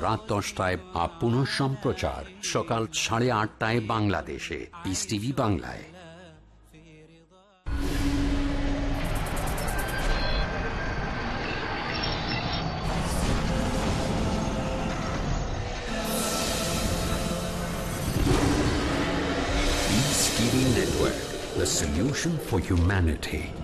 রাত দশটায় বা পুনঃ সম্প্রচার সকাল সাড়ে আটটায় বাংলাদেশে পিস টিভি বাংলায় Network, the solution for humanity.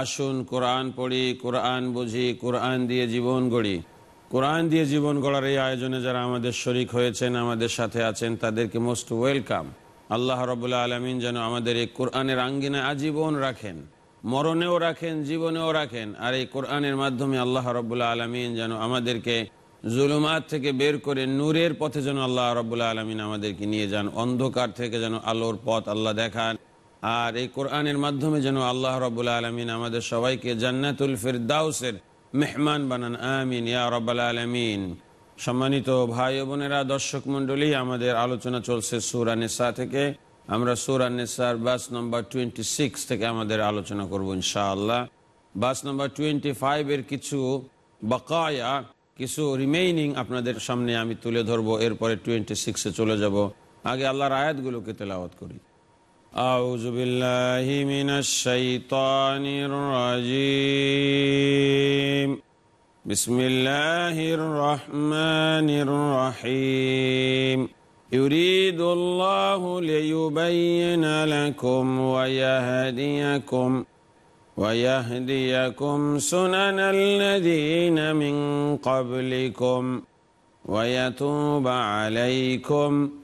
আসুন কোরআন পড়ি, কোরআন বুঝি, কোরআন দিয়ে জীবন গড়ি। কোরআন দিয়ে জীবন গড়ার এই আয়োজনে যারা আমাদের শরিক হয়েছেন, আমাদের সাথে আছেন, তাদেরকে মোস্ট ওয়েলকাম আল্লাহ রবুল্লা আলমিন যেন আমাদের এই কোরআনের আঙ্গিনায় আজীবন রাখেন। মরণেও রাখেন, জীবনেও রাখেন। আর এই কোরআনের মাধ্যমে আল্লাহ রবুল্লা আলমিন যেন আমাদেরকে জুলুমাত থেকে বের করে নূরের পথে যেন আল্লাহ রবুল্লা আলমিন আমাদেরকে নিয়ে যান। অন্ধকার থেকে যেন আলোর পথ আল্লাহ দেখান। আর এই কোরআনের মাধ্যমে যেন আল্লাহ রবুল্লা আলমিন আমাদের সবাইকে জান্নাতুল ফিরদাউসের মেহমান বানান, আমিন, ইয়া রব্বাল আলমিন। সম্মানিত ভাই বোনেরা, দর্শক মন্ডলী আমাদের আলোচনা চলছে সুরানেসা থেকে। আমরা সুরানেসার বাস নম্বর টোয়েন্টি সিক্স থেকে আমাদের আলোচনা করব ইনশাআল্লাহ। বাস নম্বর টোয়েন্টি ফাইভের কিছু বকায়া, কিছু রিমেইনিং আপনাদের সামনে আমি তুলে ধরবো, এরপরে টোয়েন্টি সিক্সে চলে যাব। আগে আল্লাহর আয়াতগুলোকে তেলাওয়াত করি। أعوذ بالله من الشيطان الرجيم. بسم الله الرحمن الرحيم. يريد الله ليبين لكم ويهديكم ويهديكم سنن الذين من قبلكم ويتوب عليكم.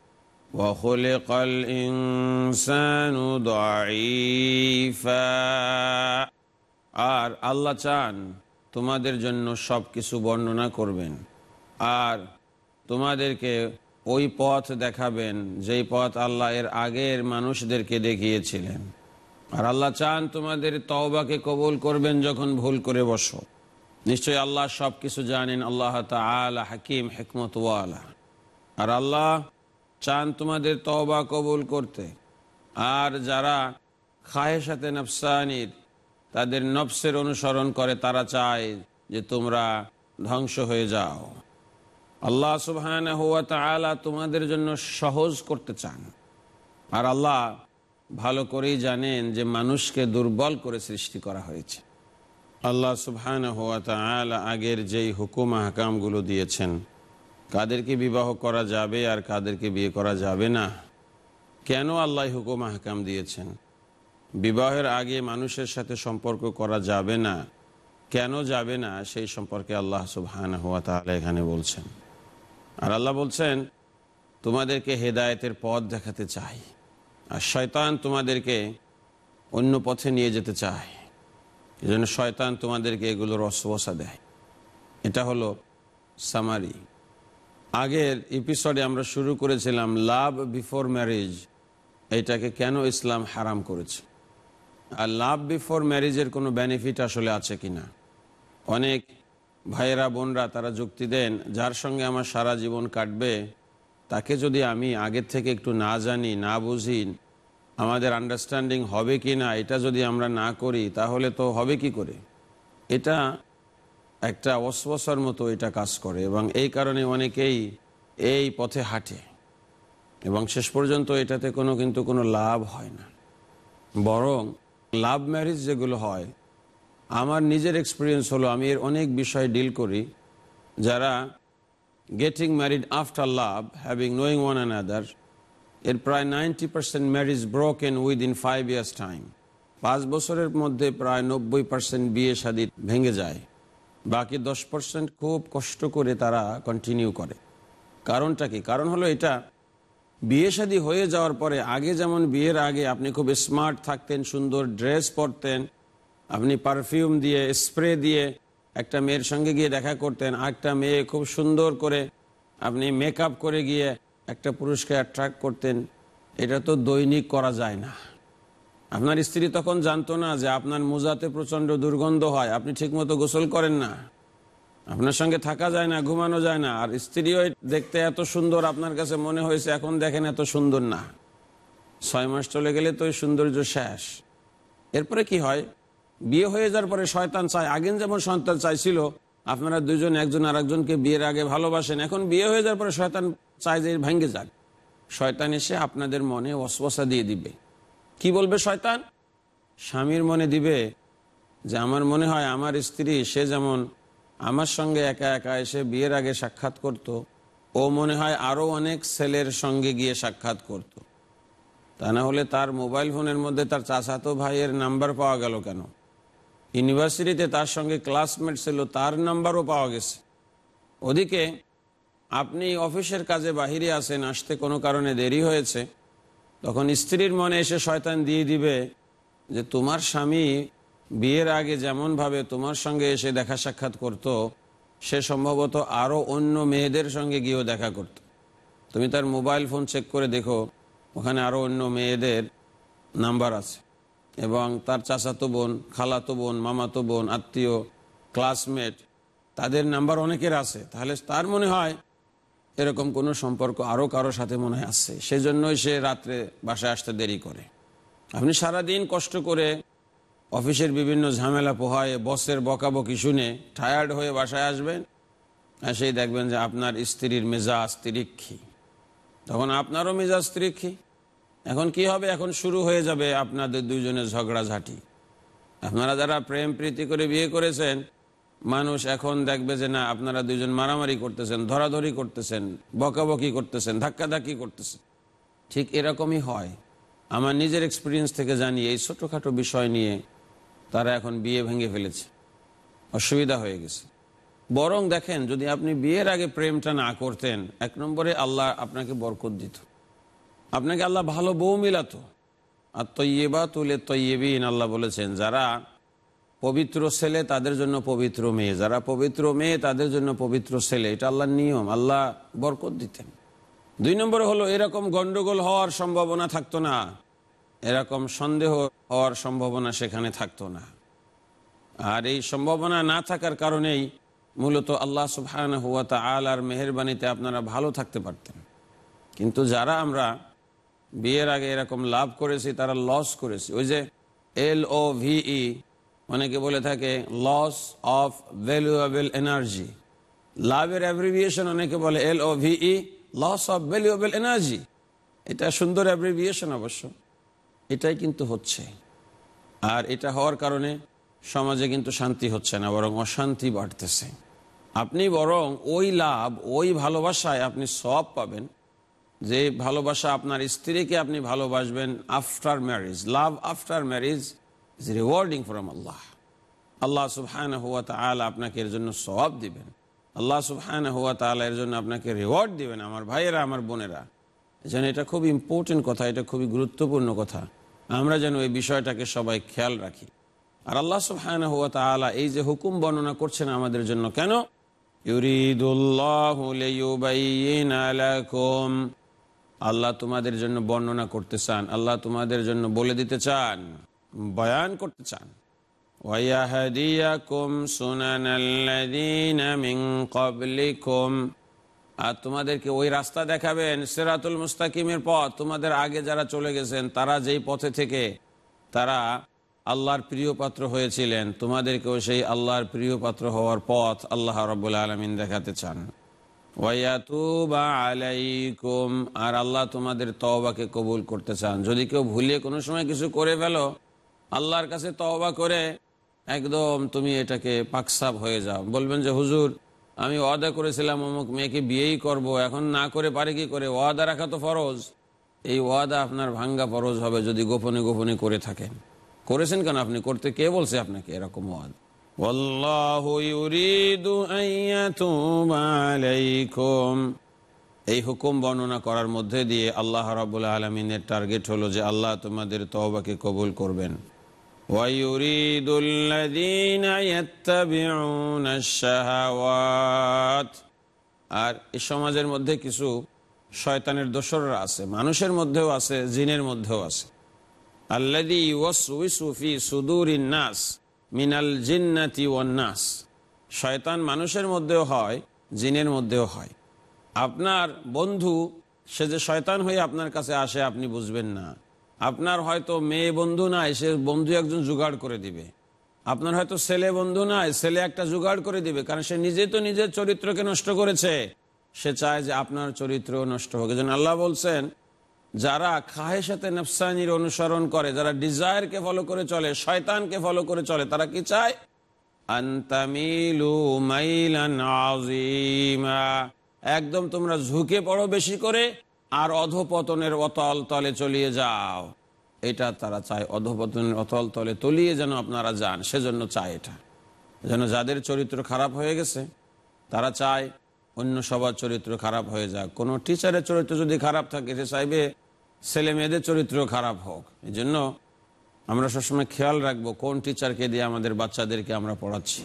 وخلق الإنسان ضعيفا আর আল্লাহ চান তোমাদের জন্য সব কিছু বর্ণনা করবেন আর তোমাদেরকে ওই পথ দেখাবেন যেই পথ আল্লাহ এর আগের মানুষদেরকে দেখিয়েছিলেন আর আল্লাহ চান তোমাদের তওবাকে কবুল করবেন যখন ভুল করে বসো নিশ্চয়ই আল্লাহ সব কিছু জানেন আল্লাহ তালা হাকিম হেকমতওয়ালা আর আল্লাহ চান তোমাদের তওবা কবুল করতে। আর যারা সাথে নফসানির, তাদের নফসের অনুসরণ করে, তারা চায় যে তোমরা ধ্বংস হয়ে যাও। আল্লাহ সুবহান হুয়া তালা তোমাদের জন্য সহজ করতে চান। আর আল্লাহ ভালো করেই জানেন যে মানুষকে দুর্বল করে সৃষ্টি করা হয়েছে। আল্লাহ সুবহান হুয়া তালা আগের যেই হুকুম হাকামগুলো দিয়েছেন কাদেরকে বিবাহ করা যাবে আর কাদেরকে বিয়ে করা যাবে না। কেন আল্লাহ হুকুম হাকাম দিয়েছেন? বিবাহের আগে মানুষের সাথে সম্পর্ক করা যাবে না। কেন যাবে না? সেই সম্পর্কে আল্লাহ সুবহান হুয়া তাহলে এখানে বলছেন। আর আল্লাহ বলছেন, তোমাদেরকে হেদায়েতের পথ দেখাতে চাই। আর শয়তান তোমাদেরকে অন্য পথে নিয়ে যেতে চায়। এই জন্য শয়তান তোমাদেরকে এগুলোর রসবসা দেয়। এটা হলো সামারি। আগের এপিসোডে আমরা শুরু করেছিলাম, লাভ বিফোর ম্যারেজ এটাকে কেন ইসলাম হারাম করেছে? আর লাভ বিফোর ম্যারেজের কোনো বেনিফিট আসলে আছে কি না অনেক ভাইয়েরা, বোনরা তারা যুক্তি দেন, যার সঙ্গে আমার সারা জীবন কাটবে, তাকে যদি আমি আগের থেকে একটু না জানি, না বুঝি, আমাদের আন্ডারস্ট্যান্ডিং হবে কি না এটা যদি আমরা না করি, তাহলে তো হবে কি করে? এটা একটা অশ্বাসার মতো এটা কাজ করে এবং এই কারণে অনেকেই এই পথে হাঁটে এবং শেষ পর্যন্ত এটাতে কোনো কিন্তু কোনো লাভ হয় না। বরং লাভ ম্যারেজ যেগুলো হয়, আমার নিজের এক্সপিরিয়েন্স হলো, আমি এর অনেক বিষয় ডিল করি যারা getting married after love having knowing one another এর প্রায় ninety percent marriage broken within five years time পাঁচ বছরের মধ্যে প্রায় নব্বই পার্সেন্ট বিয়ে শাদী ভেঙে যায়। বাকি দশ পার্সেন্ট খুব কষ্ট করে তারা কন্টিনিউ করে। কারণটা কি? কারণ হলো এটা, বিয়ে শাদী হয়ে যাওয়ার পরে আগে যেমন বিয়ের আগে আপনি খুব স্মার্ট থাকতেন, সুন্দর ড্রেস পরতেন, আপনি পারফিউম দিয়ে স্প্রে দিয়ে একটা মেয়ের সঙ্গে গিয়ে দেখা করতেন একটা মেয়ে খুব সুন্দর করে আপনি মেকআপ করে গিয়ে একটা পুরুষকে অ্যাট্রাক্ট করতেন, এটা তো দৈনিক করা যায় না। আপনার স্ত্রী তখন জানতো না যে আপনার মোজাতে প্রচণ্ড দুর্গন্ধ হয়। আপনি ঠিকমতো গোসল করেন না। আপনার সঙ্গে থাকা যায় না, ঘুমানো যায় না। আর স্ত্রীও দেখতে এত সুন্দর, আপনার কাছে মনে হয়েছে এখন দেখেন এত সুন্দর না। ছয় মাস চলে গেলে তো ওই সৌন্দর্য শেষ। এরপরে কি হয়? বিয়ে হয়ে যাওয়ার পরে শয়তান চায় আগেন যেমন সন্তান চাইছিল, আপনারা দুজন একজন আর একজনকে বিয়ের আগে ভালোবাসেন। এখন বিয়ে হয়ে যাওয়ার পরে শয়তান চায় যে ভেঙে যাক। শয়তান এসে আপনাদের মনে অশ্বাসা দিয়ে দিবে। কি বলবে শয়তান? স্বামীর মনে দিবে যে আমার মনে হয় আমার স্ত্রী, সে যেমন আমার সঙ্গে একা একা এসে বিয়ের আগে সাক্ষাৎ করত, ও মনে হয় আরও অনেক ছেলের সঙ্গে গিয়ে সাক্ষাৎ করত। তা না হলে তার মোবাইল ফোনের মধ্যে তার চাচাতো ভাইয়ের নাম্বার পাওয়া গেল কেন? ইউনিভার্সিটিতে তার সঙ্গে ক্লাসমেট ছিল, তার নাম্বারও পাওয়া গেছে। ওদিকে, আপনি অফিসের কাজে বাহিরে আসেন আসতে কোনো কারণে দেরি হয়েছে। তখন স্ত্রীর মনে এসে শয়তান দিয়ে দিবে যে তোমার স্বামী বিয়ের আগে যেমনভাবে তোমার সঙ্গে এসে দেখা সাক্ষাৎ করত, সে সম্ভবত আরও অন্য মেয়েদের সঙ্গে গিয়েও দেখা করত। তুমি তার মোবাইল ফোন চেক করে দেখো, ওখানে আরও অন্য মেয়েদের নাম্বার আছে। এবং তার চাচাতো বোন, খালাতো বোন, মামাতো বোন, আত্মীয় ক্লাসমেট তাদের নাম্বার অনেকের আছে। তাহলে তার মনে হয় এরকম কোনো সম্পর্ক আরও কারও সাথে মনে হয় আসছে সেজন্যই সে রাত্রে বাসায় আসতে দেরি করে। আপনি সারা দিন কষ্ট করে অফিসের বিভিন্ন ঝামেলা পোহায়, বসের বকাবকি শুনে টায়ার্ড হয়ে বাসায় আসবেন, আর সেই দেখবেন যে আপনার স্ত্রীর মেজাজ তিরিক্ষি। তখন আপনারও মেজাজ তিরিক্ষি। এখন কি হবে? এখন শুরু হয়ে যাবে আপনাদের দুইজনের ঝগড়াঝাটি। আপনারা যারা প্রেম প্রীতি করে বিয়ে করেছেন মানুষ এখন দেখবে যে না, আপনারা দুজন মারামারি করতেছেন, ধরাধরি করতেছেন, বকাবকি করতেছেন, ধাক্কাধাক্কি করতেছেন। ঠিক এরকমই হয়। আমার নিজের এক্সপিরিয়েন্স থেকে জানি, এই ছোটোখাটো বিষয় নিয়ে তারা এখন বিয়ে ভেঙে ফেলেছে। অসুবিধা হয়ে গেছে। বরং দেখেন, যদি আপনি বিয়ের আগে প্রেমটা না করতেন, এক নম্বরে আল্লাহ আপনাকে বরকত দিত। আপনাকে আল্লাহ ভালো বউ মিলাতো। আর তৈবা তুলে তৈবিন আল্লাহ বলেছেন, যারা পবিত্র ছেলে, তাদের জন্য পবিত্র মেয়ে। যারা পবিত্র মেয়ে, তাদের জন্য পবিত্র ছেলে। এটা আল্লাহর নিয়ম। আল্লাহ বরকত দিতেন। দুই নম্বরে হলো, এরকম গন্ডগোল হওয়ার সম্ভাবনা থাকতো না। এরকম সন্দেহ হওয়ার সম্ভাবনা সেখানে থাকতো না। আর এই সম্ভাবনা না থাকার কারণেই মূলত আল্লাহ সুবহান হুয়া আল আর মেহরবানিতে আপনারা ভালো থাকতে পারতেন। কিন্তু যারা আমরা বিয়ের আগে এরকম লাভ করেছি, তারা লস করেছি। ওই যে এল ও ভিই অনেকে বলে থাকে লস অফ ভ্যালুয়েবল এনার্জি লাভের অ্যাব্রিভিয়েশন অনেকে বলে L O VE loss of valuable energy এটা সুন্দর অ্যাব্রিভিয়েশন অবশ্য। এটাই কিন্তু হচ্ছে। আর এটা হওয়ার কারণে সমাজে কিন্তু শান্তি হচ্ছে না, বরং অশান্তি বাড়তেছে। আপনি বরং ওই লাভ, ওই ভালোবাসায় আপনি সব পাবেন, যে ভালোবাসা আপনার স্ত্রীকে আপনি ভালোবাসবেন after marriage love after marriage is rewarding from Allah Allah সুবহান হুয়া তালা আপনাকে এর জন্য সবাব দিবেন। আল্লাহ সুবহান হুয়া তালা এর জন্য আপনাকে রিওয়ার্ড দিবেন আমার ভাইয়েরা, আমার বোনেরা। যেন এটা খুব ইম্পর্টেন্ট কথা, এটা খুবই গুরুত্বপূর্ণ কথা। আমরা যেন এই বিষয়টাকে সবাই খেয়াল রাখি। আর আল্লাহ সুবহান হুয়া তালা এই যে হুকুম বর্ণনা করছেন আমাদের জন্য কেন? আল্লাহ তোমাদের জন্য বর্ণনা করতে চান, আল্লাহ তোমাদের জন্য বলে দিতে চান। বয়ান করতে চান। আর তোমাদেরকে ওই রাস্তা দেখাবেন, সেরাতুল মুস্তাকিমের পথ। তোমাদের আগে যারা চলে গেছেন, তারা যেই পথে থেকে তারা আল্লাহর প্রিয়পাত্র হয়েছিলেন, তোমাদেরকেও সেই আল্লাহর প্রিয়পাত্র হওয়ার পথ আল্লাহ রব্বুল আলমিন দেখাতে চান। ওয়াতুবা আলাইকুম। আর আল্লাহ তোমাদের তওবাকে কবুল করতে চান। যদি কেউ ভুলে কোনো সময় কিছু করে ফেলো আল্লাহর কাছে তওবা করে একদম তুমি এটাকে পাকসাপ হয়ে যাও। বলবেন যে, হুজুর, আমি ওয়াদা করেছিলাম অমুক মেয়েকে বিয়েই করব, এখন না করে পারে কি করে? ওয়াদা রাখা তো ফরজ। এই ওয়াদা আপনার ভাঙ্গা ফরজ হবে যদি গোপনে গোপনে করে থাকেন। করেছেন কেন আপনি? করতে কে বলছে আপনাকে এরকম ওয়াদ? এই হুকুম বর্ণনা করার মধ্যে দিয়ে আল্লাহ রাবুল আলমিনের টার্গেট হলো যে, আল্লাহ তোমাদের তহবাকে কবুল করবেন। ويريد الذين يتبعون الشهوات আর এই সমাজের মধ্যে কিছু শয়তানের দোসররা আছে মানুষের মধ্যেও আছে জিনের মধ্যেও আছে আল্লাদি ওয়াসউইসু ফি সুদুরিন নাস মিনাল জিন্নাতি ওয়ান্নাস শয়তান মানুষের মধ্যেও হয় জিনের মধ্যেও হয় আপনার বন্ধু সে যে শয়তান হয়ে আপনার কাছে আসে আপনি বুঝবেন না আপনার হয়তো মেয়ে বন্ধু নাই, সে বন্ধু একজন জোগাড় করে দিবে। আপনার হয়তো ছেলে বন্ধু নাই, ছেলে একটা জোগাড় করে দিবে, কারণ সে নিজে তো নিজের চরিত্রকে নষ্ট করেছে। সে চায় যে আপনার চরিত্র নষ্ট হোক। যেন আল্লাহ বলছেন, যারা খাহের সাথে নফসানির অনুসরণ করে, যারা ডিজায়ারকে ফলো করে চলে, শয়তানকে ফলো করে চলে, তারা কি চায়? একদম তোমরা ঝুঁকে পড়ো বেশি করে আর অধপতনের অতল তলে চলিয়ে যাও। এটা তারা চায় অধপতনের অতল তলে তলিয়ে যেন আপনারা যান, সেজন্য চায় এটা। যেন যাদের চরিত্র খারাপ হয়ে গেছে, তারা চায় অন্য সবার চরিত্র খারাপ হয়ে যাক। কোনো টিচারের চরিত্র যদি খারাপ থাকে, সে চাইবে ছেলে মেয়েদের চরিত্র খারাপ হোক। এই জন্য আমরা সবসময় খেয়াল রাখব, কোন টিচারকে দিয়ে আমাদের বাচ্চাদেরকে আমরা পড়াচ্ছি।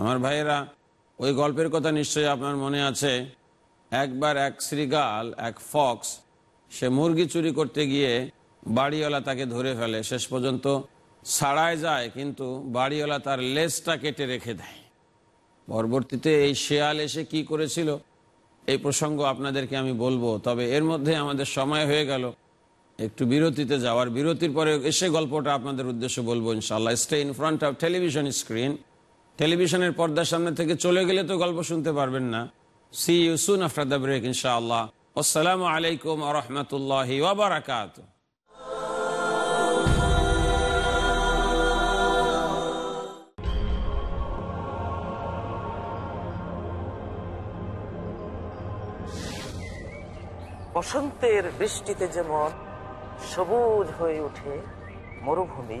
আমার ভাইয়েরা, ওই গল্পের কথা নিশ্চয়ই আপনার মনে আছে। একবার এক শ্রীগাল, এক ফক্স, সে মুরগি চুরি করতে গিয়ে বাড়িওয়ালা তাকে ধরে ফেলে। শেষ পর্যন্ত ছাড়ায় যায়, কিন্তু বাড়িওয়ালা তার লেজটা কেটে রেখে দেয়। পরবর্তীতে এই শেয়াল এসে কি করেছিল? এই প্রসঙ্গ আপনাদেরকে আমি বলব। তবে এর মধ্যে আমাদের সময় হয়ে গেল। একটু বিরতিতে যাওয়ার বিরতির পরে এসে গল্পটা আপনাদের উদ্দেশ্যে বলব ইনশাল্লাহ stay in front of television screen টেলিভিশনের পর্দার সামনে থেকে চলে গেলে তো গল্প শুনতে পারবেন না। See you soon after the break ইনশাআল্লাহ আসসালামু আলাইকুম রহমতুল্লাহ ওবরাকাত বসন্তের বৃষ্টিতে যেমন সবুজ হয়ে ওঠে মরুভূমি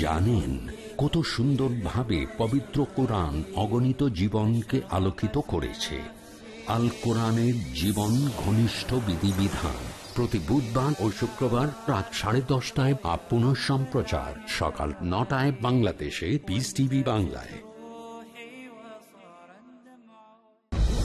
জানেন কত সুন্দরভাবে পবিত্র কোরআন অগণিত জীবনকে আলোকিত করেছে। আল কোরআনের জীবন ঘনিষ্ঠ বিধিবিধান। প্রতি বুধবার ও শুক্রবার রাত সাড়ে দশটায় বা পুনঃ সম্প্রচার। সকাল নটায় বাংলাদেশে পিস টিভি বাংলায়।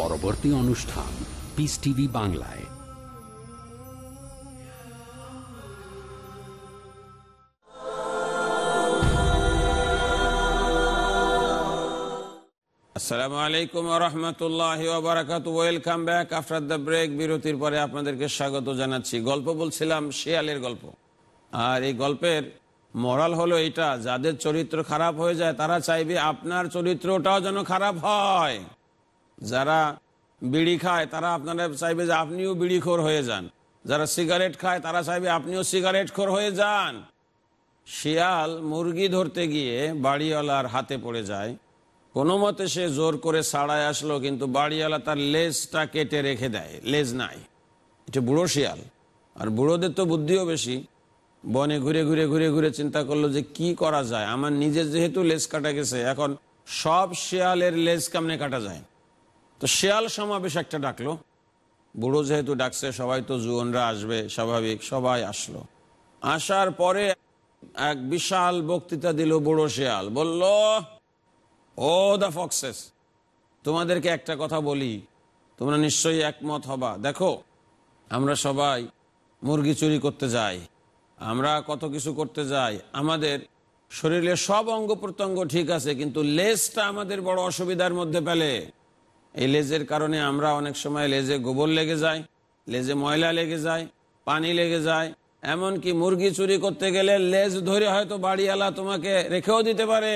পরবর্তী অনুষ্ঠান পিস টিভি বাংলায়। আসসালামু আলাইকুম রহমতুল্লাহ বারাকাত welcome back after the break বিরতির পরে আপনাদেরকে স্বাগত জানাচ্ছি। গল্প বলছিলাম শিয়ালের গল্প। আর এই গল্পের মরাল হলো এটা যাদের চরিত্র খারাপ হয়ে যায় তারা চাইবে আপনার চরিত্রটাও যেন খারাপ হয়। যারা বিড়ি খায়, তারা আপনারা চাইবে যে আপনিও বিড়িখোর হয়ে যান। যারা সিগারেট খায়, তারা চাইবে আপনিও সিগারেট খোর হয়ে যান। শিয়াল মুরগি ধরতে গিয়ে বাড়িওয়ালার হাতে পড়ে যায়। কোনো মতে সে জোর করে সাড়ায় আসলো, কিন্তু বাড়িওয়ালা তার লেজটা কেটে রেখে দেয়। লেজ নাই। এটা বুড়ো শিয়াল। আর বুড়োদের তো বুদ্ধিও বেশি। বনে ঘুরে ঘুরে ঘুরে ঘুরে চিন্তা করল যে কি করা যায়? আমার নিজের যেহেতু লেজ কাটা গেছে, এখন সব শিয়ালের লেজ কেমনে কাটা যায়? তো শেয়াল সমাবেশ একটা ডাকলো। বুড়ো যেহেতু ডাকছে, সবাই তো জুয়নরা আসবে, স্বাভাবিক, সবাই আসলো। আসার পরে এক বিশাল বক্তৃতা দিল বুড়ো শেয়াল, বলল, ও দ্য ফক্সেস, তোমাদেরকে একটা কথা বলি, তোমরা নিশ্চয়ই একমত হবা। দেখো, আমরা সবাই মুরগি চুরি করতে যাই, আমরা কত কিছু করতে যাই, আমাদের শরীরের সব অঙ্গ প্রত্যঙ্গ ঠিক আছে, কিন্তু লেজটা আমাদের বড় অসুবিধার মধ্যে পেলে এই লেজের কারণে আমরা অনেক সময় লেজে গোবর লেগে যায়, লেজে ময়লা লেগে যায়, পানি লেগে যায়। এমনকি মুরগি চুরি করতে গেলে লেজ ধরে হয়তো বাড়িওয়ালা তোমাকে রেখেও দিতে পারে।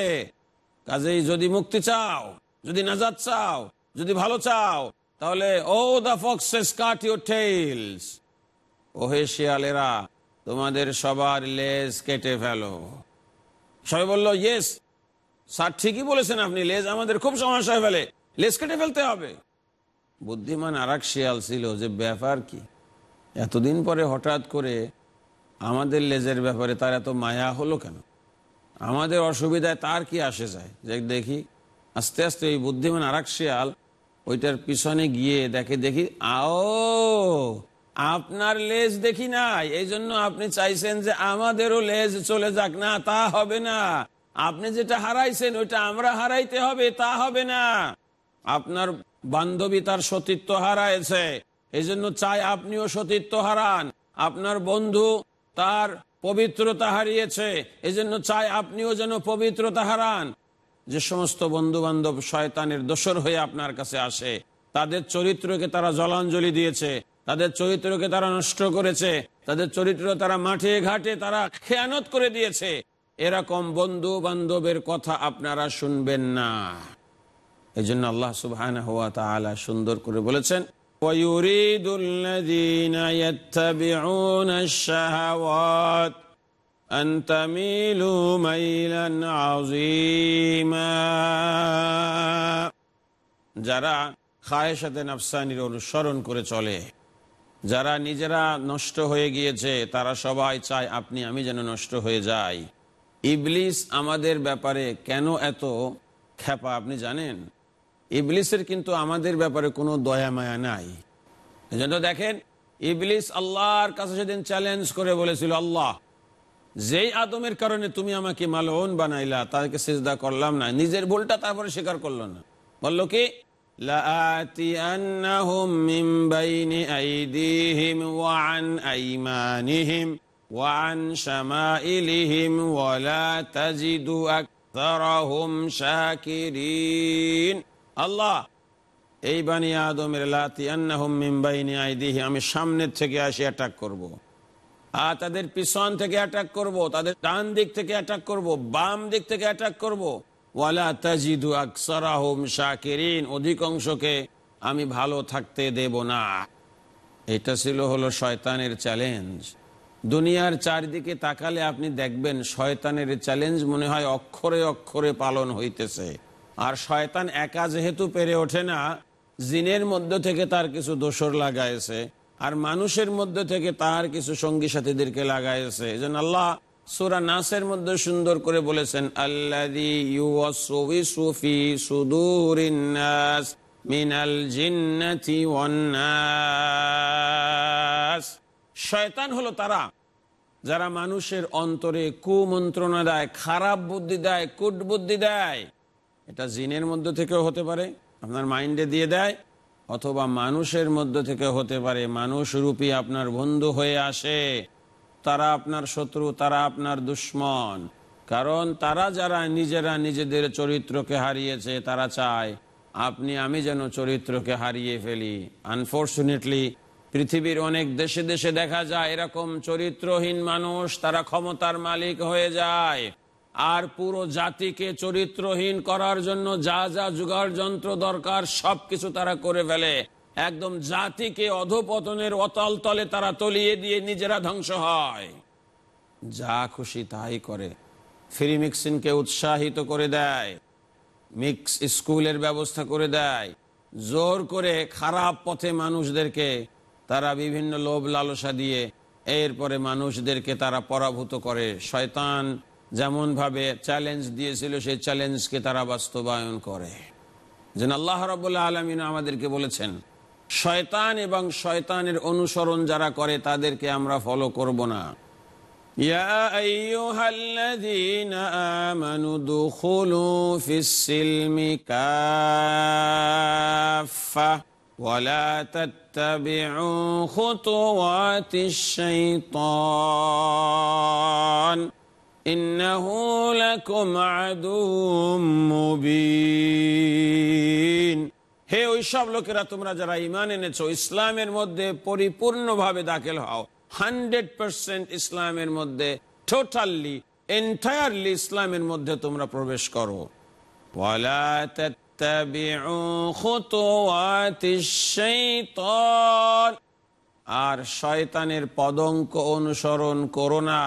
কাজেই যদি মুক্তি চাও, যদি নাজাদ চাও, যদি ভালো চাও, তাহলে O the foxes, cut your tails. ওহে শিয়ালেরা, তোমাদের সবার লেজ কেটে ফেলো। সবাই বলল, ইয়েস, স্যার ঠিকই বলেছেন আপনি, লেজ আমাদের খুব সমস্যা হয়ে ফেলে। লেজ কেটে ফেলতে হবে। বুদ্ধিমান আর এক শিয়াল ছিল যে ব্যাপার কি? এতদিন পরে হঠাৎ করে আমাদের লেজের ব্যাপারে তার এত মায়া হলো কেন? আমাদের অসুবিধায় তার কি আসে যায়? যে দেখি, আস্তে আস্তে ওই বুদ্ধিমান আর এক শিয়াল ওইটার পিছনে গিয়ে দেখে, দেখি, আও, আপনার লেজ দেখি না এই জন্য আপনি চাইছেন যে আমাদেরও লেজ চলে যাক। না, তা হবে না। আপনি যেটা হারাইছেন, ওইটা আমরা হারাইতে হবে, তা হবে না। আপনার বান্ধবী তার সতীত্ব হারাইছে। এই জন্য চাই আপনিও সতীত্ব হারান। আপনার বন্ধু তার পবিত্রতা হারিয়েছে। এই জন্য চাই আপনিও যেন পবিত্রতা হারান। যে সমস্ত বন্ধু বান্ধব শয়তানের দোসর হয়ে আপনার কাছে আসে, তাদের চরিত্রকে তারা জলাঞ্জলি দিয়েছে, তাদের চরিত্রকে তারা নষ্ট করেছে, তাদের চরিত্র তারা মাঠে ঘাটে তারা খেয়ানত করে দিয়েছে। এরকম বন্ধু বান্ধবের কথা আপনারা শুনবেন না। এই জন্য আল্লাহ সুবাহ সুন্দর করে বলেছেন ويريد الذين يتبعون الشهوات أن تميلوا ميلا عظيما যারা খায়েশাতে নাফসানির অনুসরণ করে চলে যারা নিজেরা নষ্ট হয়ে গিয়েছে তারা সবাই চায় আপনি আমি যেন নষ্ট হয়ে যাই ইবলিস আমাদের ব্যাপারে কেন এত খ্যাপা আপনি জানেন ইবলিসের কিন্তু আমাদের ব্যাপারে কোনো দয়া মায়া নাই। এজন্য দেখেন, ইবলিস আল্লাহর কাছে সেদিন চ্যালেঞ্জ করে বলেছিল, আল্লাহ, যেই আদমের কারণে তুমি আমাকে মালন বানাইলা তাকে সেজদা করলাম না, নিজের ভুলটা তারপরে স্বীকার করল না। বলল কি? ওয়ান আল্লাহ, এই বাণী আদমের আমি সামনের থেকে আসি অ্যাটাক করব। আর তাদের পিছন থেকে অ্যাটাক করব। তাদের ডান দিক থেকে অ্যাটাক করব। বাম দিক থেকে অ্যাটাক করব। ওয়ালা অধিকাংশকে আমি ভালো থাকতে দেব না এটা ছিল হলো শয়তানের চ্যালেঞ্জ দুনিয়ার চারিদিকে তাকালে আপনি দেখবেন শয়তানের চ্যালেঞ্জ মনে হয় অক্ষরে অক্ষরে পালন হইতেছে আর শয়তান একা যেহেতু পেরে ওঠে না, জিনের মধ্যে থেকে তার কিছু দোসর লাগাইছে, আর মানুষের মধ্যে থেকে তার কিছু সঙ্গী সাথীদেরকে লাগাইছে। জন্য আল্লাহ সুরা নাসের মধ্যে সুন্দর করে বলেছেন নাস শয়তান হলো তারা যারা মানুষের অন্তরে কুমন্ত্রণা দেয়, খারাপ বুদ্ধি দেয় কুট বুদ্ধি দেয়। এটা জিনের মধ্যে থেকেও হতে পারে, আপনার মাইন্ডে দিয়ে দেয়, অথবা মানুষের মধ্যে থেকে হতে পারে। মানুষ রূপী আপনার বন্ধু হয়ে আসে, তারা আপনার শত্রু, তারা আপনার দুশ্মন। কারণ তারা যারা নিজেরা নিজেদের চরিত্রকে হারিয়েছে, তারা চায়, আপনি, আমি যেন চরিত্রকে হারিয়ে ফেলি। আনফর্চুনেটলি পৃথিবীর অনেক দেশে দেশে দেখা যায়, এরকম চরিত্রহীন মানুষ, তারা ক্ষমতার মালিক হয়ে যায়। আর পুরো জাতিকে চরিত্রহীন করার জন্য যা যা জোগাড় যন্ত্র দরকার, সবকিছু তারা করে ফেলে। একদম জাতিকে অধপতনের অতল তলে তারা তলিয়ে দিয়ে নিজেরা ধ্বংস হয়। যা খুশি তাই করে। ফ্রি মিক্সিংকে উৎসাহিত করে দেয়। মিক্স স্কুলের ব্যবস্থা করে দেয়। জোর করে খারাপ পথে মানুষদেরকে তারা বিভিন্ন লোভ লালসা দিয়ে, এরপরে মানুষদেরকে তারা পরাভূত করে। শয়তান যেমন ভাবে চ্যালেঞ্জ দিয়েছিল, সেই চ্যালেঞ্জকে তারা বাস্তবায়ন করে। যেন আল্লাহ রবাহ আলমিন আমাদেরকে বলেছেন, শয়তান এবং শয়তানের অনুসরণ যারা করে, তাদেরকে আমরা ফলো করব না। يا إنه لكم عدو مبين হে ওই সব লোকেরা তোমরা যারা ইমান এনেছো ইসলামের মধ্যে পরিপূর্ণভাবে দাখিল হও হান্ড্রেড পার্সেন্ট ইসলামের মধ্যে টোটালি এন্টায়ারলি ইসলামের মধ্যে তোমরা প্রবেশ করো ولا تتبعوا خطوات الشيطان আর শয়তানের পদঙ্ক অনুসরণ করো না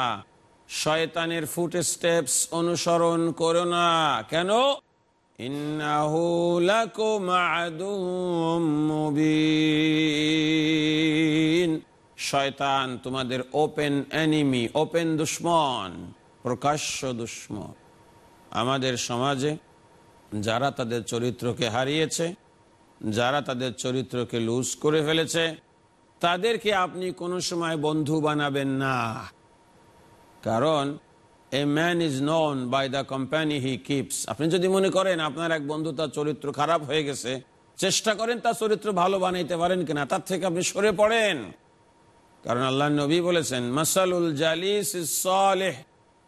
শয়তানের ফুট স্টেপস অনুসরণ করো না। কেন? শয়তান তোমাদের ওপেন এনিমি ওপেন দুশ্মন, প্রকাশ্য দুশ্মন। আমাদের সমাজে যারা তাদের চরিত্রকে হারিয়েছে, যারা তাদের চরিত্রকে লুজ করে ফেলেছে, তাদেরকে আপনি কোনো সময় বন্ধু বানাবেন না। কারণ a man is known by the company he keeps আপনি যদি মনে করেন আপনার এক বন্ধু তার চরিত্র খারাপ হয়ে গেছে, চেষ্টা করেন তার চরিত্র ভালো বানাইতে পারেন কিনা, তার থেকে আপনি সরে পড়েন। কারণ আল্লাহ নবী বলেছেন, মাসালুল জালিস সালেহ,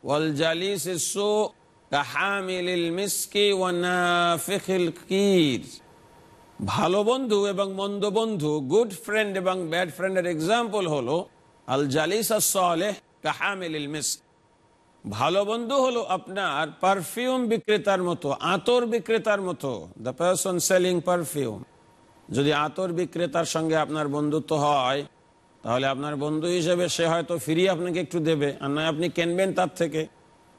ওয়াল জালিস সু ভালো বন্ধু এবং মন্দ বন্ধু গুড ফ্রেন্ড এবং ব্যাড ফ্রেন্ডের এক্সাম্পল হলো, আল জালিস সালেহ কাহামিলিল মিস্ক। ভালো বন্ধু হলো আপনার পারফিউম বিক্রেতার মতো, আতর বিক্রেতার মতো। দ্য পার্সন সেলিং পারফিউম যদি আতর বিক্রেতার সঙ্গে আপনার বন্ধুত্ব হয়, তাহলে আপনার বন্ধু হিসেবে সে হয়তো ফিরিয়ে আপনাকে একটু দেবে, আর নয় আপনি কিনবেন তার থেকে।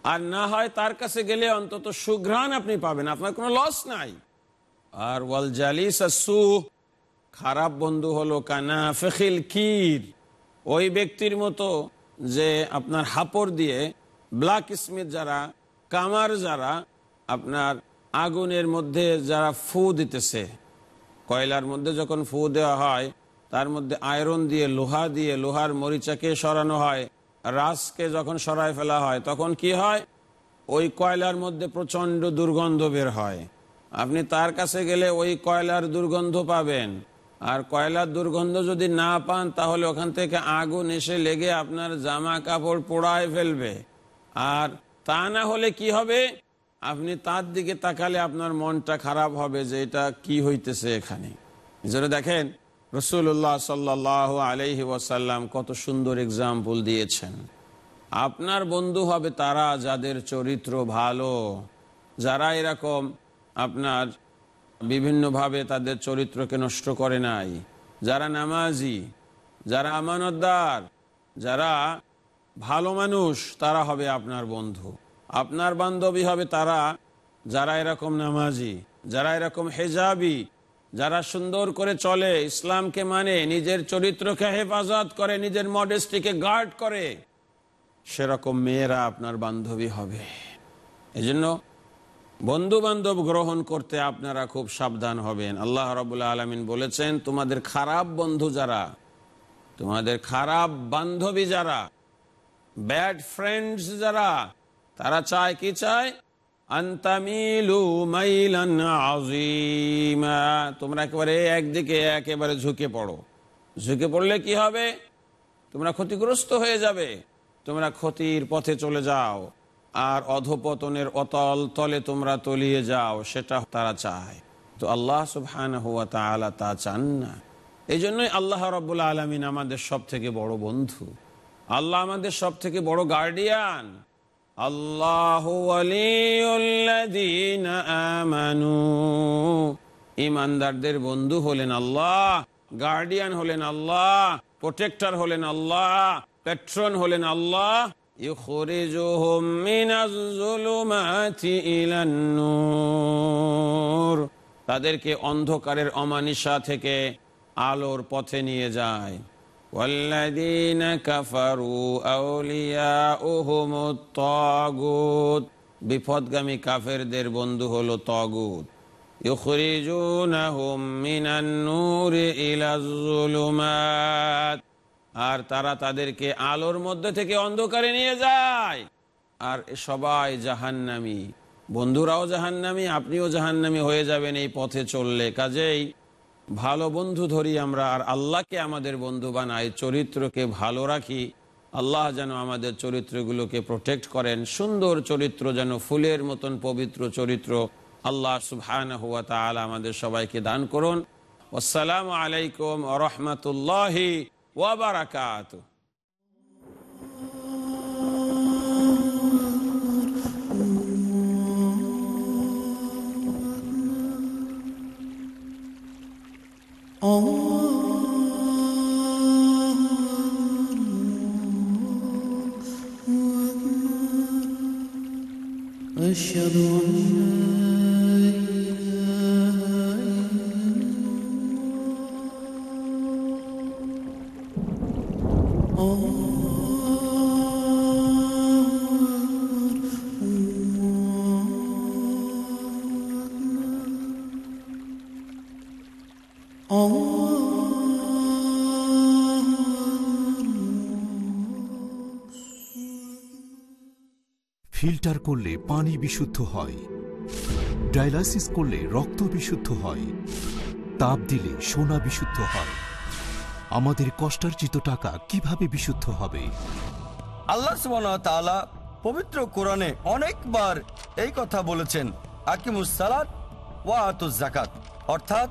আর না হয় তার কাছে গেলে অন্তত সুঘ্রাণ আপনি পাবেন, আপনার কোনো লস নাই। আর ওয়াল জালিস সু, খারাপ বন্ধু হলো কানা ফেখিল কির। ওই ব্যক্তির মতো যে আপনার হাপড় দিয়ে ব্ল্যাক স্মিথ যারা, কামার যারা, আপনার আগুনের মধ্যে যারা ফু দিতেছে, কয়লার মধ্যে যখন ফু দেওয়া হয়, তার মধ্যে আয়রন দিয়ে, লোহা দিয়ে, লোহার মরিচাকে সরানো হয়, রাসকে যখন সরায় ফেলা হয়, তখন কি হয়? ওই কয়লার মধ্যে প্রচণ্ড দুর্গন্ধ বের হয়। আপনি তার কাছে গেলে ওই কয়লার দুর্গন্ধ পাবেন। আর কয়লার দুর্গন্ধ যদি না পান, তাহলে ওখান থেকে আগুন এসে লেগে আপনার জামা কাপড় পোড়ায় ফেলবে। আর তা না হলে কি হবে? আপনি তার দিকে তাকালে আপনার মনটা খারাপ হবে যে এটা কি হইতেছে এখানে। যেন দেখেন রসুল্লাহ সাল্লাহ আলহি ওয়াসাল্লাম কত সুন্দর এক্সাম্পল দিয়েছেন। আপনার বন্ধু হবে তারা যাদের চরিত্র ভালো। যারা এরকম আপনার বিভিন্নভাবে তাদের চরিত্রকে নষ্ট করে নাই। যারা নামাজি, যারা আমানতদার, যারা ভালো মানুষ, তারা হবে আপনার বন্ধু। আপনার বান্ধবী হবে তারা যারা এরকম নামাজি, যারা এরকম হেজাবি, যারা সুন্দর করে চলে, ইসলামকে মানে নিজের চরিত্রকে হেফাজত করে, নিজের মডেস্টিকে গার্ড করে। সেরকম মেয়েরা আপনার বান্ধবী হবে। এজন্য বন্ধু বান্ধব গ্রহণ করতে আপনারা খুব সাবধান হবেন। আল্লাহ রবুল্লা আলমিন বলেছেন, তোমাদের খারাপ বন্ধু যারা, তোমাদের খারাপ বান্ধবী যারা ব্যাড ফ্রেন্ডস যারা, তারা চায় কি চায়? তোমরা একেবারে একদিকে, একেবারে ঝুঁকে পড়ো। ঝুঁকে পড়লে কি হবে? তোমরা ক্ষতিগ্রস্ত হয়ে যাবে। তোমরা ক্ষতির পথে চলে যাও। আর অধপতনের অতল তলে তোমরা তলিয়ে যাও, সেটা তারা চায়। তো আল্লাহ সুবহান হুয়া তাআলা তা চান না। এই জন্যই আল্লাহ রব্বুল্লা আলমিন আমাদের সব থেকে বড় বন্ধু। আল্লাহ আমাদের সব থেকে বড় গার্ডিয়ান আল্লাহ আমানু। ইমানদারদের বন্ধু হলেন আল্লাহ গার্ডিয়ান হলেন আল্লাহ প্রোটেক্টর হলেন আল্লাহ পেট্রন হলেন আল্লাহ يخرجهم من الظلمات إلى النور তাদেরকে অন্ধকারের অমানিসা থেকে আলোর পথে নিয়ে যায় والذين كفروا أولياؤهم الطاغوت বিপদগামী কাফেরদের বন্ধু হলো তগুত يخرجونهم من النور إلى الظلمات আর তারা তাদেরকে আলোর মধ্যে থেকে অন্ধকারে নিয়ে যায়। আর সবাই জাহান্নামি। বন্ধুরাও জাহান্নামি, আপনিও জাহান্নামি হয়ে যাবেন এই পথে চললে। কাজেই ভালো বন্ধু ধরি আমরা আর আল্লাহকে আমাদের বন্ধু বানাই, চরিত্রকে ভালো রাখি। আল্লাহ যেন আমাদের চরিত্রগুলোকে প্রোটেক্ট করেন, সুন্দর চরিত্র যেন ফুলের মতন পবিত্র চরিত্র আল্লাহ সুবহান হুয়া তাআলা আমাদের সবাইকে দান করুন। আসসালামু আলাইকুম রহমতুল্লাহি وبركاته. Allah أشهد أن ফিল্টার করলে পানি বিশুদ্ধ হয়। ডায়ালাসিস করলে রক্ত বিশুদ্ধ হয়। তাপ দিলে সোনা বিশুদ্ধ হয়। আমাদের কষ্টার্জিত টাকা কীভাবে বিশুদ্ধ হবে? আল্লাহ তাআলা পবিত্র কোরআনে অনেকবার এই কথা বলেছেন। আকিমুস সালাত ওয়া আতুজ জাকাত অর্থাৎ